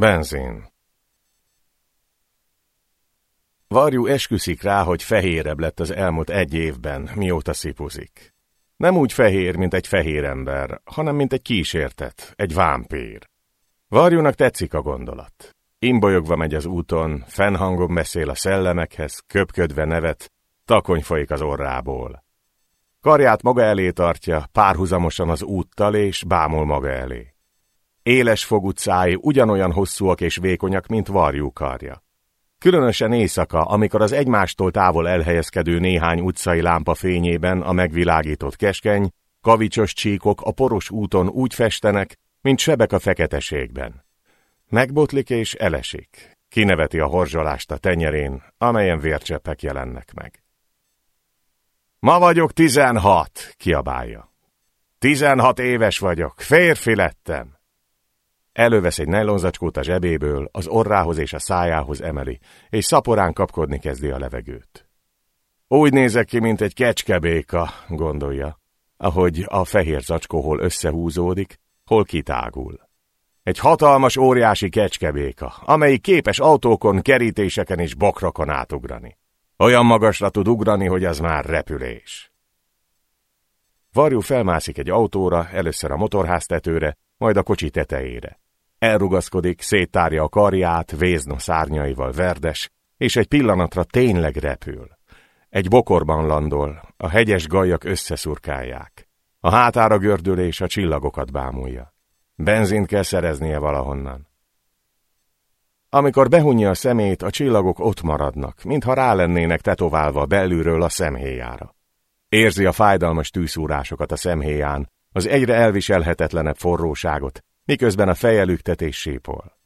Benzin. Varjú esküszik rá, hogy fehérebb lett az elmúlt egy évben, mióta szipuzik. Nem úgy fehér, mint egy fehér ember, hanem mint egy kísértet, egy vámpír. Varjúnak tetszik a gondolat. Imbolyogva megy az úton, fennhangon beszél a szellemekhez, köpködve nevet, takony folyik az orrából. Karját maga elé tartja, párhuzamosan az úttal, és bámul maga elé. Éles fogú száj ugyanolyan hosszúak és vékonyak, mint varjú karja. Különösen éjszaka, amikor az egymástól távol elhelyezkedő néhány utcai lámpa fényében a megvilágított keskeny, kavicsos csíkok a poros úton úgy festenek, mint sebek a feketeségben. Megbotlik és elesik. Kineveti a horzsolást a tenyerén, amelyen vércseppek jelennek meg. Ma vagyok tizenhat, kiabálja. Tizenhat éves vagyok, férfi lettem. Elővesz egy nejlonzacskót a zsebéből, az orrához és a szájához emeli, és szaporán kapkodni kezdi a levegőt. Úgy nézek ki, mint egy kecskebéka, gondolja, ahogy a fehér zacskó hol összehúzódik, hol kitágul. Egy hatalmas, óriási kecskebéka, amelyik képes autókon, kerítéseken és bokrakon átugrani. Olyan magasra tud ugrani, hogy az már repülés. Varjú felmászik egy autóra, először a motorháztetőre, majd a kocsi tetejére. Elrugaszkodik, széttárja a karját, vézno szárnyaival verdes, és egy pillanatra tényleg repül. Egy bokorban landol, a hegyes gajak összeszurkálják. A hátára gördül és a csillagokat bámulja. Benzint kell szereznie valahonnan. Amikor behunja a szemét, a csillagok ott maradnak, mintha rá lennének tetoválva belülről a szemhéjára. Érzi a fájdalmas tűszúrásokat a szemhéján, az egyre elviselhetetlenebb forróságot, miközben a feje lüktetés sípol.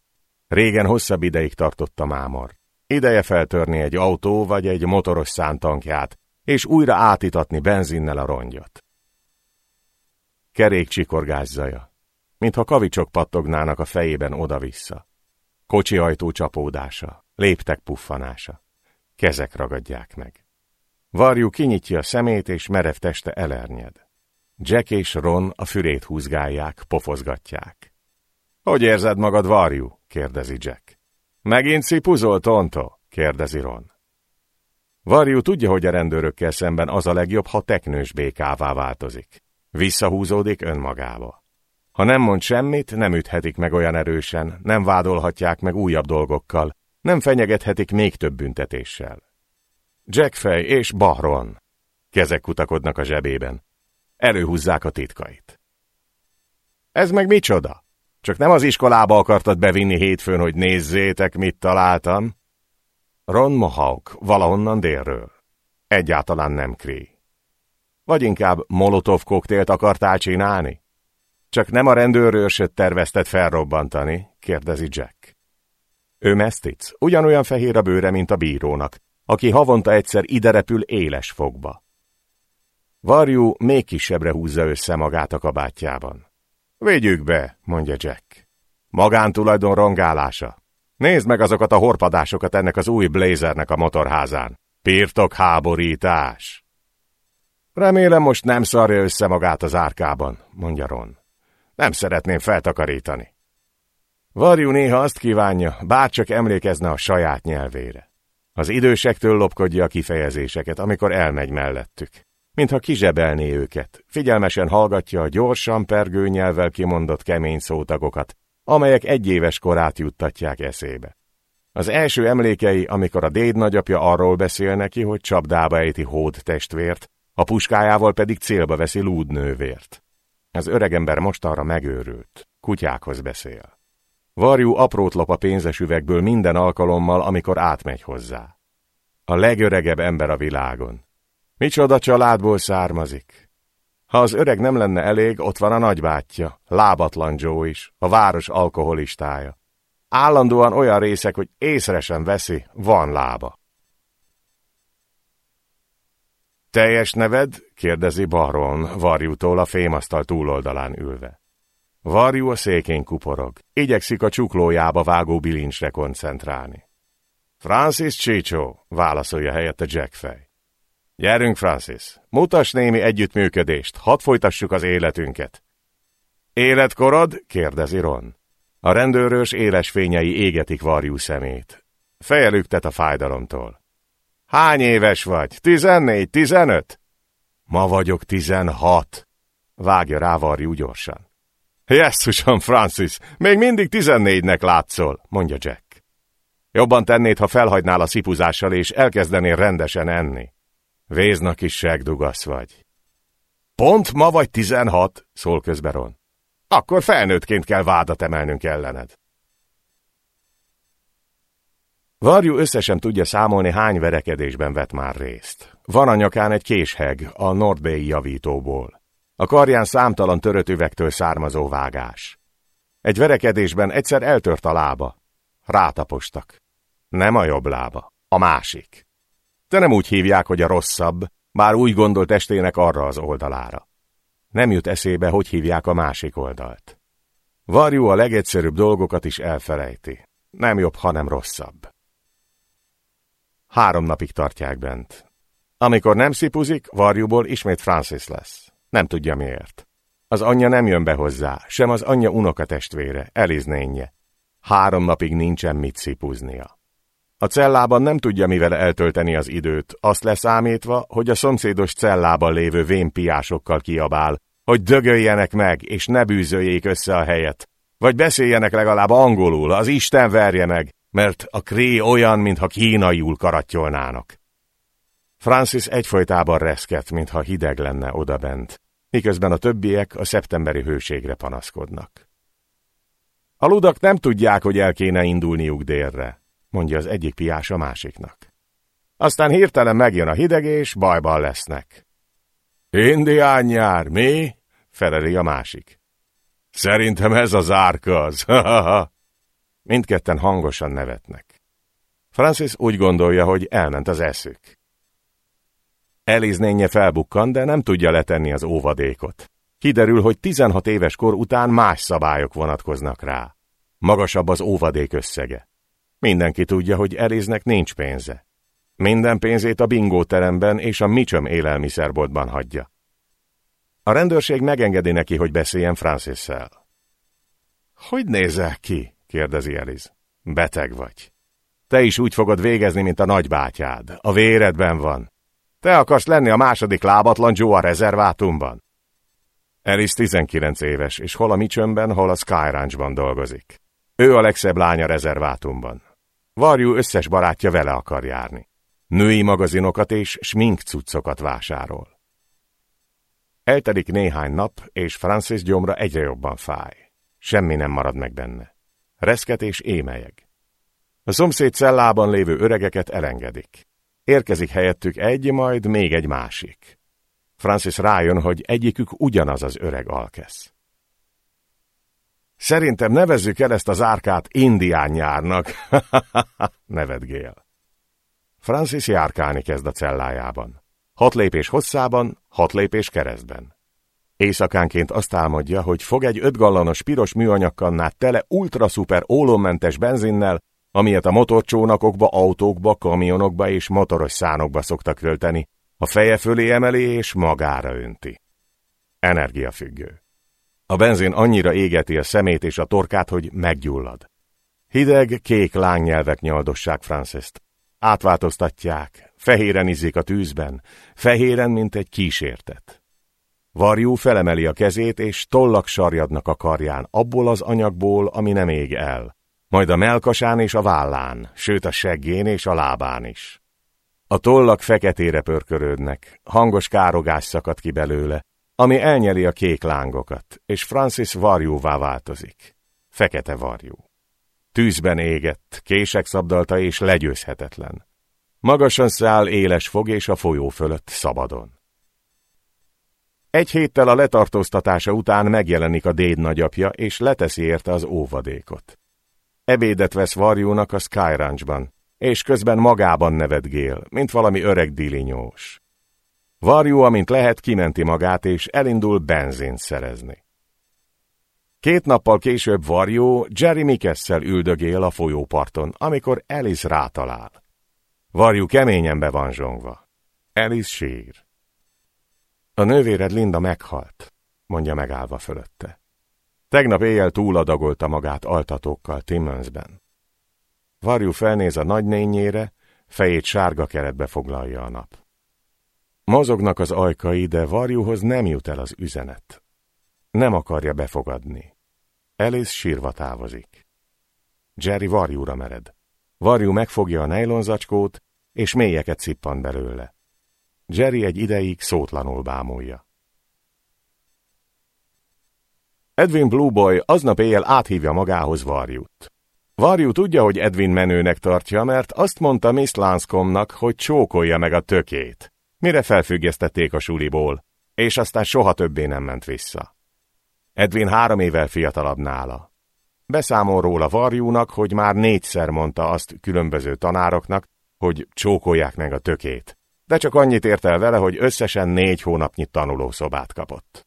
Régen hosszabb ideig tartott a mámor. Ideje feltörni egy autó vagy egy motoros szántankját, és újra átitatni benzinnel a rongyot. Kerék csikorgás mintha kavicsok pattognának a fejében oda-vissza. Kocsi ajtó csapódása, léptek puffanása. Kezek ragadják meg. Varjú kinyitja a szemét, és merev teste elernyed. Jack és Ron a fürét húzgálják, pofozgatják. Hogy érzed magad, Varjú? kérdezi Jack. Megint szipuzol, Tonto? kérdezi Ron. Varjú tudja, hogy a rendőrökkel szemben az a legjobb, ha teknős békává változik. Visszahúzódik önmagába. Ha nem mond semmit, nem üthetik meg olyan erősen, nem vádolhatják meg újabb dolgokkal, nem fenyegethetik még több büntetéssel. Jackfej és Bahron. Kezek kutakodnak a zsebében. Előhúzzák a titkait. Ez meg micsoda? Csak nem az iskolába akartad bevinni hétfőn, hogy nézzétek, mit találtam? Ron Mohawk, valahonnan délről. Egyáltalán nem Kree. Vagy inkább molotov koktélt akartál csinálni? Csak nem a rendőrőrsöt tervezted felrobbantani, kérdezi Jack. Ő mesztic, ugyanolyan fehér a bőre, mint a bírónak, aki havonta egyszer ide repül éles fogba. Varjú még kisebbre húzza össze magát a kabátjában. Védjük be, mondja Jack. Magántulajdon rongálása. Nézd meg azokat a horpadásokat ennek az új blazernek a motorházán. Pirtok háborítás. Remélem most nem szarja össze magát az árkában, mondja Ron. Nem szeretném feltakarítani. Varjú néha azt kívánja, bárcsak emlékezne a saját nyelvére. Az idősektől lopkodja a kifejezéseket, amikor elmegy mellettük. Mintha kizsebelné őket, figyelmesen hallgatja a gyorsan pergő nyelvvel kimondott kemény szótagokat, amelyek egyéves korát juttatják eszébe. Az első emlékei, amikor a déd nagyapja arról beszél neki, hogy csapdába ejti hód testvért, a puskájával pedig célba veszi lúdnővért. Az öregember mostanra megőrült, kutyákhoz beszél. Varjú aprót lop a pénzes üvegből minden alkalommal, amikor átmegy hozzá. A legöregebb ember a világon. Micsoda családból származik. Ha az öreg nem lenne elég, ott van a nagybátyja, lábatlan Joe is, a város alkoholistája. Állandóan olyan részek, hogy észre sem veszi, van lába. Teljes neved? kérdezi Baron, Varjútól a fémasztal túloldalán ülve. Varjú a székén kuporog, igyekszik a csuklójába vágó bilincsre koncentrálni. Francis Csicsó, válaszolja helyette Jack fej. Gyerünk, Francis, mutass némi együttműködést, hadd folytassuk az életünket. Életkorod? kérdezi Ron. A rendőrös éles fényei égetik varjú szemét. Fejelüktet a fájdalomtól. Hány éves vagy? Tizennégy, tizenöt? Ma vagyok tizenhat. Vágja rá varjú gyorsan. Jesszusom, Francis, még mindig tizennégynek látszol, mondja Jack. Jobban tennéd, ha felhagynál a szipuzással, és elkezdenél rendesen enni. Véznak is segdugasz vagy. Pont ma vagy tizenhat, szól közbe Ron. Akkor felnőttként kell vádat emelnünk ellened. Varjú összesen tudja számolni, hány verekedésben vett már részt. Van a nyakán egy késheg a Nordbay javítóból. A karján számtalan törött üvegtől származó vágás. Egy verekedésben egyszer eltört a lába. Rátapostak. Nem a jobb lába, a másik. De nem úgy hívják, hogy a rosszabb, bár úgy gondolt testének arra az oldalára. Nem jut eszébe, hogy hívják a másik oldalt. Varjú a legegyszerűbb dolgokat is elfelejti. Nem jobb, hanem rosszabb. Három napig tartják bent. Amikor nem szipuzik, varjúból ismét Francis lesz. Nem tudja miért. Az anyja nem jön be hozzá, sem az anyja unokatestvére, Eliznénye. Három napig nincsen mit szipuznia. A cellában nem tudja mivel eltölteni az időt, azt leszámítva, hogy a szomszédos cellában lévő vénpiásokkal kiabál, hogy dögöljenek meg, és ne bűzöljék össze a helyet. Vagy beszéljenek legalább angolul, az Isten verje meg, mert a kré olyan, mintha kínaiul karattyolnának. Francis egyfolytában reszket, mintha hideg lenne odabent, miközben a többiek a szeptemberi hőségre panaszkodnak. A ludak nem tudják, hogy el kéne indulniuk délre, mondja az egyik piás a másiknak. Aztán hirtelen megjön a hideg, és bajban lesznek. Indián nyár, mi? feleli a másik. Szerintem ez az árkaz, Mindketten hangosan nevetnek. Francis úgy gondolja, hogy elment az eszük. Eliznénye felbukkan, de nem tudja letenni az óvadékot. Kiderül, hogy 16 éves kor után más szabályok vonatkoznak rá. Magasabb az óvadék összege. Mindenki tudja, hogy Eliznek nincs pénze. Minden pénzét a bingóteremben és a Mitchum élelmiszerboltban hagyja. A rendőrség megengedi neki, hogy beszéljen Francis-szel. Hogy nézel ki? kérdezi Eliz. Beteg vagy. Te is úgy fogod végezni, mint a nagybátyád. A véredben van. Te akarsz lenni a második lábatlan Joe a rezervátumban? Elis 19 éves, és hol a Micsönben, hol a Sky Ranchban dolgozik. Ő a legszebb lánya rezervátumban. Varjú összes barátja vele akar járni. Női magazinokat és smink cuccokat vásárol. Eltelik néhány nap, és Francis gyomra egyre jobban fáj. Semmi nem marad meg benne. Reszket és émelyeg. A szomszéd cellában lévő öregeket elengedik. Érkezik helyettük egy, majd még egy másik. Francis rájön, hogy egyikük ugyanaz az öreg alkesz. Szerintem nevezzük el ezt az árkát indián nyárnak, nevetgél. Francis járkálni kezd a cellájában. Hat lépés hosszában, hat lépés keresztben. Éjszakánként azt álmodja, hogy fog egy ötgallanos piros műanyagkannát tele ultraszuper ólommentes benzinnel, amilyet a motorcsónakokba, autókba, kamionokba és motoros szánokba szoktak költeni, a feje fölé emeli és magára önti. Energiafüggő. A benzin annyira égeti a szemét és a torkát, hogy meggyullad. Hideg, kék lánynyelvek nyaldossák Franceszt. Átváltoztatják, fehéren izzik a tűzben, fehéren, mint egy kísértet. Varjú felemeli a kezét, és tollak sarjadnak a karján, abból az anyagból, ami nem ég el. Majd a melkasán és a vállán, sőt a seggén és a lábán is. A tollak feketére pörkörődnek, hangos károgás szakad ki belőle, ami elnyeli a kék lángokat, és Francis varjúvá változik. Fekete varjú. Tűzben égett, kések szabdalta és legyőzhetetlen. Magasan száll éles fog és a folyó fölött szabadon. Egy héttel a letartóztatása után megjelenik a déd nagyapja, és leteszi érte az óvadékot. Ebédet vesz varjúnak a Sky Ranchban, és közben magában nevetgél, mint valami öreg dilinyós. Varjú, amint lehet, kimenti magát, és elindul benzint szerezni. Két nappal később Varjú Jerry Mikesszel üldögél a folyóparton, amikor Alice rátalál. Varjú keményen be van zsongva. Alice sír. A nővéred Linda meghalt, mondja megállva fölötte. Tegnap éjjel túladagolta magát altatókkal Timmonsben. Varjú felnéz a nagynényére, fejét sárga keretbe foglalja a nap. Mozognak az ajkai, de Varjúhoz nem jut el az üzenet. Nem akarja befogadni. Alice sírva távozik. Jerry Varjúra mered. Varjú megfogja a nejlonzacskót, és mélyeket szippan belőle. Jerry egy ideig szótlanul bámulja. Edwin Blueboy aznap éjjel áthívja magához Varjút. Varjú tudja, hogy Edwin menőnek tartja, mert azt mondta Miss Lanscomnak, hogy csókolja meg a tökét, mire felfüggesztették a suliból, és aztán soha többé nem ment vissza. Edwin három évvel fiatalabb nála. Beszámol róla Varjúnak, hogy már négyszer mondta azt különböző tanároknak, hogy csókolják meg a tökét, de csak annyit ért el vele, hogy összesen négy hónapnyi tanulószobát kapott.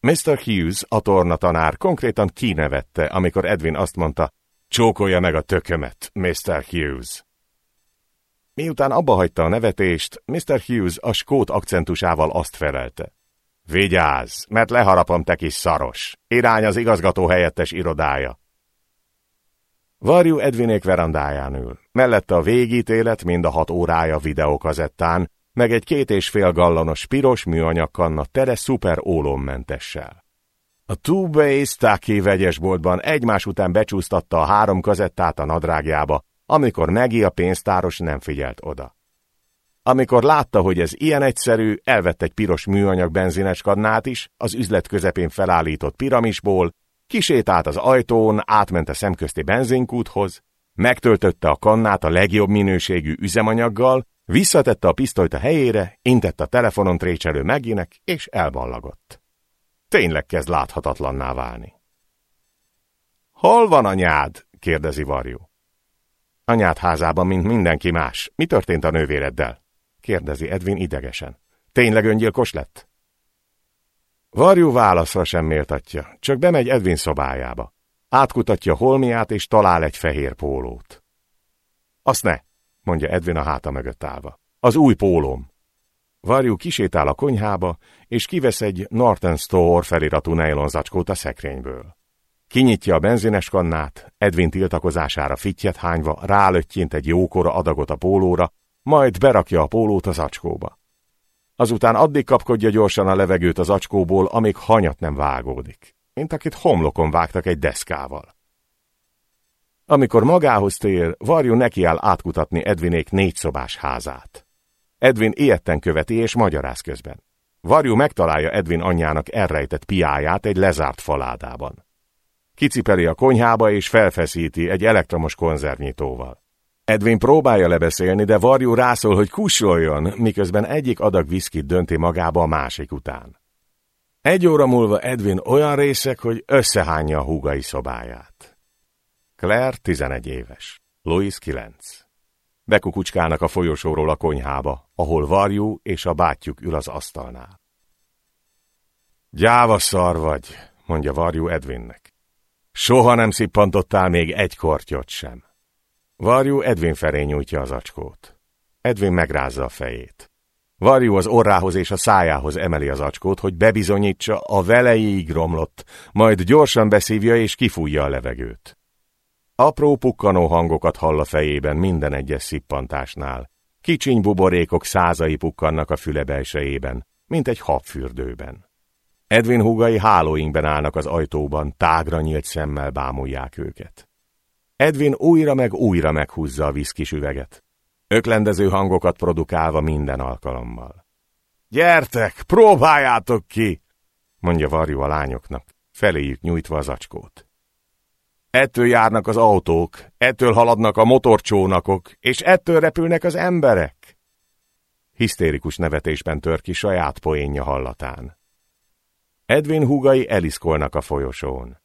Mr. Hughes, a torna tanár konkrétan kinevette, amikor Edwin azt mondta, csókolja meg a tökömet, Mr. Hughes. Miután abba hagyta a nevetést, Mr. Hughes a skót akcentusával azt felelte. Vigyázz, mert leharapom te kis szaros. Irány az igazgató helyettes irodája. Varjú Edvinék verandáján ül. Mellette a végítélet mind a hat órája videókazettán, meg egy két és fél gallonos piros műanyagkanna tere szuper ólommentessel. A Two Base Taki vegyesboltban egymás után becsúsztatta a három kazettát a nadrágjába, amikor Megi a pénztáros nem figyelt oda. Amikor látta, hogy ez ilyen egyszerű, elvett egy piros műanyag benzines is, az üzlet közepén felállított piramisból, kisétált az ajtón, átment a szemközti benzinkúthoz, megtöltötte a kannát a legjobb minőségű üzemanyaggal, visszatette a pisztolyt a helyére, intett a telefonon trécselő Meginek, és elballagott. Tényleg kezd láthatatlanná válni. Hol van anyád? kérdezi Varjú. Anyád házában, mint mindenki más. Mi történt a nővéreddel? kérdezi Edwin idegesen. Tényleg öngyilkos lett? Varjú válaszra sem méltatja, csak bemegy Edwin szobájába. Átkutatja holmiát és talál egy fehér pólót. Azt ne, mondja Edwin a háta mögött állva. Az új pólóm. Varjú kisétál a konyhába, és kivesz egy Norton Store feliratú nejlonzacskót a szekrényből. Kinyitja a benzines kannát, Edwin tiltakozására fittyet hányva rálöttyint egy jókora adagot a pólóra, majd berakja a pólót az acskóba. Azután addig kapkodja gyorsan a levegőt az acskóból, amíg hanyat nem vágódik, mint akit homlokon vágtak egy deszkával. Amikor magához tér, Varjú nekiáll átkutatni Edvinék négyszobás házát. Edwin ilyetten követi és magyaráz közben. Varjú megtalálja Edwin anyjának elrejtett piáját egy lezárt faládában. Kicipeli a konyhába és felfeszíti egy elektromos konzervnyitóval. Edwin próbálja lebeszélni, de Varjú rászól, hogy kussoljon, miközben egyik adag viszkit dönti magába a másik után. Egy óra múlva Edwin olyan részek, hogy összehányja a húgai szobáját. Claire 11 éves, Louis 9. Bekukucskálnak a folyosóról a konyhába, ahol Varjú és a bátyjuk ül az asztalnál. Gyáva szar vagy, mondja Varjú Edwinnek. Soha nem szippantottál még egy kortyot sem. Varjú Edwin felé nyújtja az acskót. Edwin megrázza a fejét. Varjú az orrához és a szájához emeli az acskót, hogy bebizonyítsa, a velejéig romlott, majd gyorsan beszívja és kifújja a levegőt. Apró pukkanó hangokat hall a fejében minden egyes szippantásnál. Kicsiny buborékok százai pukkannak a füle belsejében, mint egy habfürdőben. Edwin húgai hálóinkben állnak az ajtóban, tágra nyílt szemmel bámulják őket. Edwin újra meg újra meghúzza a viszkis üveget. Öklendező hangokat produkálva minden alkalommal. Gyertek, próbáljátok ki! mondja Varjú a lányoknak, feléjük nyújtva az acskót. Ettől járnak az autók, ettől haladnak a motorcsónakok, és ettől repülnek az emberek. Hisztérikus nevetésben tör ki saját poénja hallatán. Edwin húgai eliszkolnak a folyosón.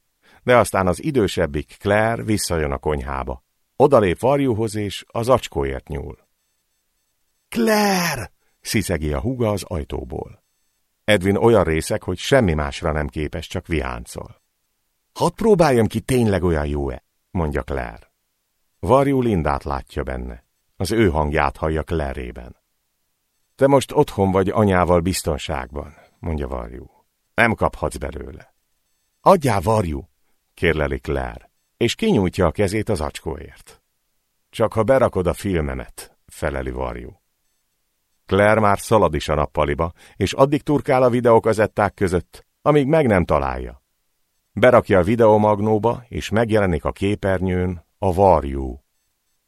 De aztán az idősebbik Claire visszajön a konyhába. Odalép varjúhoz, és az acskóért nyúl. Claire! sziszegi a húga az ajtóból. Edwin olyan részek, hogy semmi másra nem képes, csak viáncol. Hadd próbáljam ki, tényleg olyan jó-e, mondja Claire. Varjú Lindát látja benne. Az ő hangját hallja Claire-ében. Te most otthon vagy anyával biztonságban, mondja Varjú. Nem kaphatsz belőle. Adjál, varjú, kérleli Claire, és kinyújtja a kezét az acskóért. Csak ha berakod a filmemet, feleli varjú. Claire már szalad is a nappaliba, és addig turkál a videókazetták között, amíg meg nem találja. Berakja a videomagnóba, és megjelenik a képernyőn a varjú.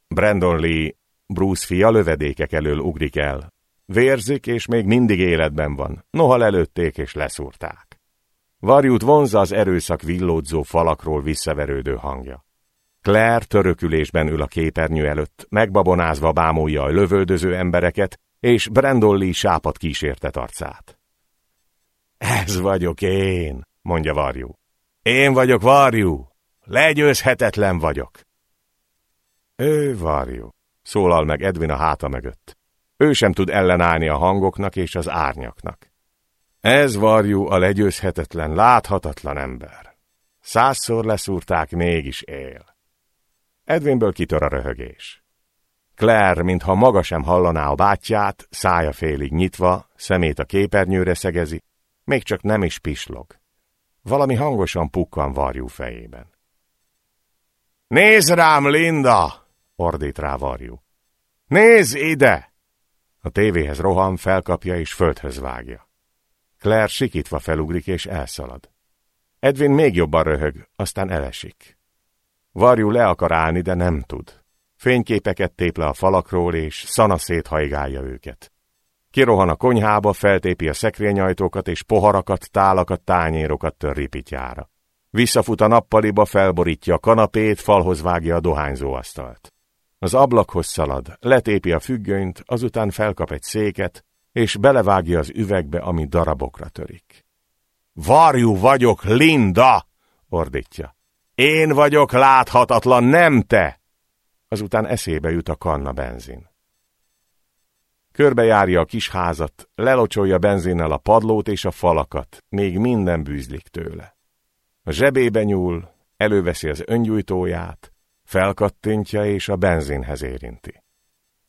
Brandon Lee, Bruce fia lövedékek elől ugrik el. Vérzik, és még mindig életben van, noha lelőtték és leszúrták. Varjút vonza az erőszak villódzó falakról visszaverődő hangja. Claire törökülésben ül a képernyő előtt, megbabonázva bámulja a lövöldöző embereket, és Brandon Lee sápat kísértet arcát. Ez vagyok én, mondja Varjú. Én vagyok Varjú, legyőzhetetlen vagyok. Ő Varjú, szólal meg Edwin a háta mögött. Ő sem tud ellenállni a hangoknak és az árnyaknak. Ez Varjú a legyőzhetetlen, láthatatlan ember. Százszor leszúrták, mégis él. Edwinből kitör a röhögés. Claire, mintha maga sem hallaná a bátyját, szája félig nyitva, szemét a képernyőre szegezi, még csak nem is pislog. Valami hangosan pukkan varjú fejében. Nézd rám, Linda! ordít rá varjú. Nézz ide! A tévéhez rohan, felkapja és földhöz vágja. Claire sikítva felugrik és elszalad. Edwin még jobban röhög, aztán elesik. Varjú le akar állni, de nem tud. Fényképeket tép le a falakról, és szana széthajgálja őket. Kirohan a konyhába, feltépi a szekrényajtókat, és poharakat, tálakat, tányérokat tör ripityára. Visszafut a nappaliba, felborítja a kanapét, falhoz vágja a dohányzóasztalt. Az ablakhoz szalad, letépi a függönyt, azután felkap egy széket, és belevágja az üvegbe, ami darabokra törik. Varjú vagyok, Linda! ordítja. Én vagyok láthatatlan, nem te! Azután eszébe jut a kanna benzin. Körbejárja a kis házat, lelocsolja benzinnel a padlót és a falakat, még minden bűzlik tőle. A zsebébe nyúl, előveszi az öngyújtóját, felkattintja és a benzinhez érinti.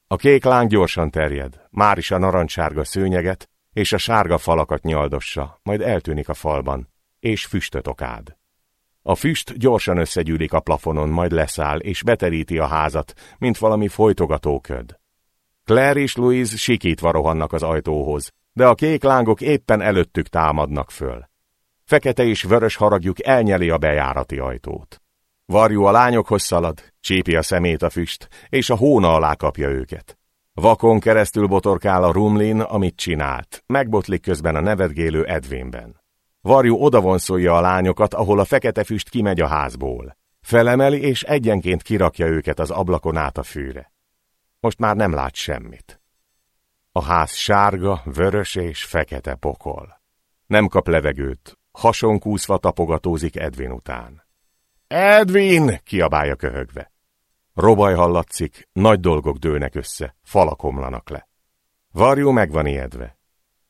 A kék láng gyorsan terjed, már is a narancssárga szőnyeget és a sárga falakat nyaldossa, majd eltűnik a falban, és füstöt okád. A füst gyorsan összegyűlik a plafonon, majd leszáll, és beteríti a házat, mint valami folytogató köd. Claire és Louise sikítva rohannak az ajtóhoz, de a kék lángok éppen előttük támadnak föl. Fekete és vörös haragjuk elnyeli a bejárati ajtót. Varjú a lányokhoz szalad, csípi a szemét a füst, és a hóna alá kapja őket. Vakon keresztül botorkál a rumlin, amit csinált, megbotlik közben a nevetgélő Edwinben. Varjú odavonszolja a lányokat, ahol a fekete füst kimegy a házból. Felemeli, és egyenként kirakja őket az ablakon át a fűre. Most már nem lát semmit. A ház sárga, vörös és fekete pokol. Nem kap levegőt, hasonkúszva tapogatózik Edwin után. Edwin! kiabálja köhögve. Robaj hallatszik, nagy dolgok dőlnek össze, falak omlanak le. Varjú meg ijedve.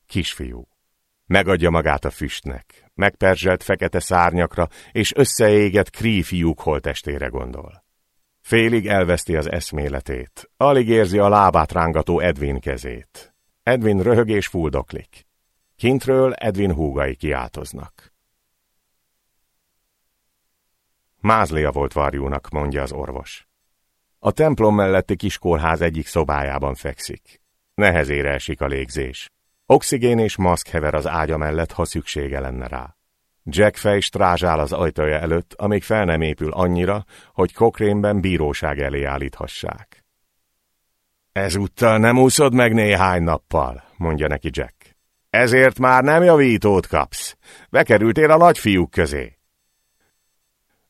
Kisfiú. Megadja magát a füstnek, megperzselt fekete szárnyakra és összeégett krí fiúk holtestére gondol. Félig elveszti az eszméletét, alig érzi a lábát rángató Edwin kezét. Edwin röhög és fuldoklik. Kintről Edwin húgai kiáltoznak. Mázlia volt varjúnak, mondja az orvos. A templom melletti kiskórház egyik szobájában fekszik. Nehezére esik a légzés. Oxigén és maszk hever az ágya mellett, ha szüksége lenne rá. Jack fej strázsál az ajtaja előtt, amíg fel nem épül annyira, hogy kokrénben bíróság elé állíthassák. Ezúttal nem úszod meg néhány nappal, mondja neki Jack. Ezért már nem javítót kapsz. Bekerültél a nagyfiúk közé.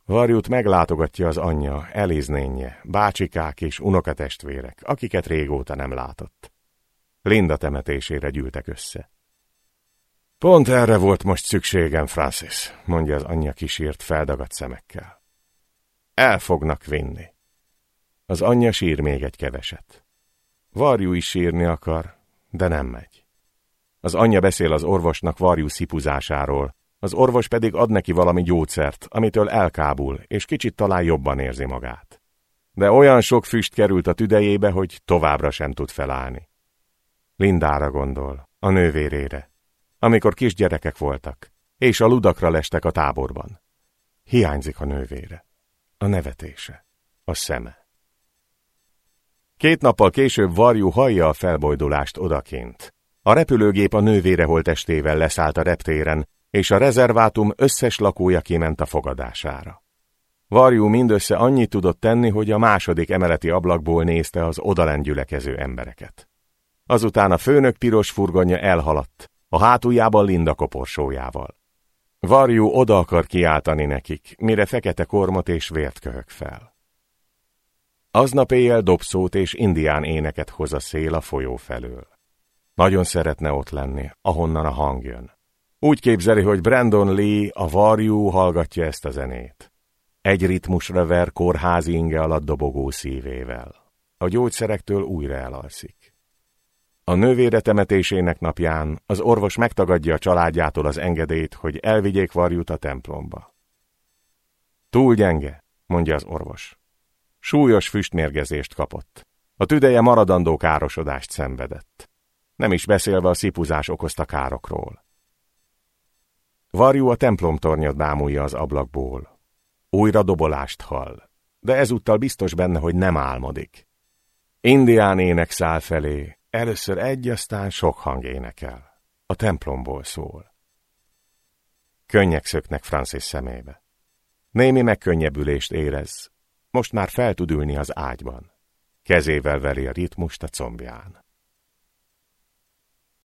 Varjút meglátogatja az anyja, Eliznénye, bácsikák és unokatestvérek, akiket régóta nem látott. Linda temetésére gyűltek össze. Pont erre volt most szükségem, Francis, mondja az anyja kisírt feldagadt szemekkel. El fognak vinni. Az anyja sír még egy keveset. Varjú is sírni akar, de nem megy. Az anyja beszél az orvosnak Varjú szipuzásáról, az orvos pedig ad neki valami gyógyszert, amitől elkábul, és kicsit talán jobban érzi magát. De olyan sok füst került a tüdejébe, hogy továbbra sem tud felállni. Lindára gondol, a nővérére. Amikor kisgyerekek voltak, és a ludakra lestek a táborban. Hiányzik a nővére, a nevetése, a szeme. Két nappal később Varjú hallja a felbojdulást odakint. A repülőgép a nővére holtestével leszállt a reptéren, és a rezervátum összes lakója kiment a fogadására. Varjú mindössze annyit tudott tenni, hogy a második emeleti ablakból nézte az odalent gyülekező embereket. Azután a főnök piros furgonja elhaladt, a hátuljában Linda koporsójával. Varjú oda akar kiáltani nekik, mire fekete kormot és vért köhög fel. Aznap éjjel dobszót és indián éneket hoz a szél a folyó felől. Nagyon szeretne ott lenni, ahonnan a hang jön. Úgy képzeli, hogy Brandon Lee, a varjú hallgatja ezt a zenét. Egy ritmusra ver kórházi inge alatt dobogó szívével. A gyógyszerektől újra elalszik. A nővére temetésének napján az orvos megtagadja a családjától az engedélyt, hogy elvigyék varjút a templomba. Túl gyenge, mondja az orvos. Súlyos füstmérgezést kapott. A tüdeje maradandó károsodást szenvedett. Nem is beszélve a szipuzás okozta károkról. Varjú a templomtornyot bámulja az ablakból. Újra dobolást hall, de ezúttal biztos benne, hogy nem álmodik. Indián ének száll felé, először egy, aztán sok hang énekel. A templomból szól. Könnyek szöknek Francis szemébe. Némi megkönnyebbülést érez, most már fel tud ülni az ágyban. Kezével veri a ritmust a combján.